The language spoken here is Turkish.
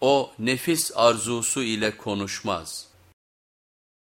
O nefis arzusu ile konuşmaz.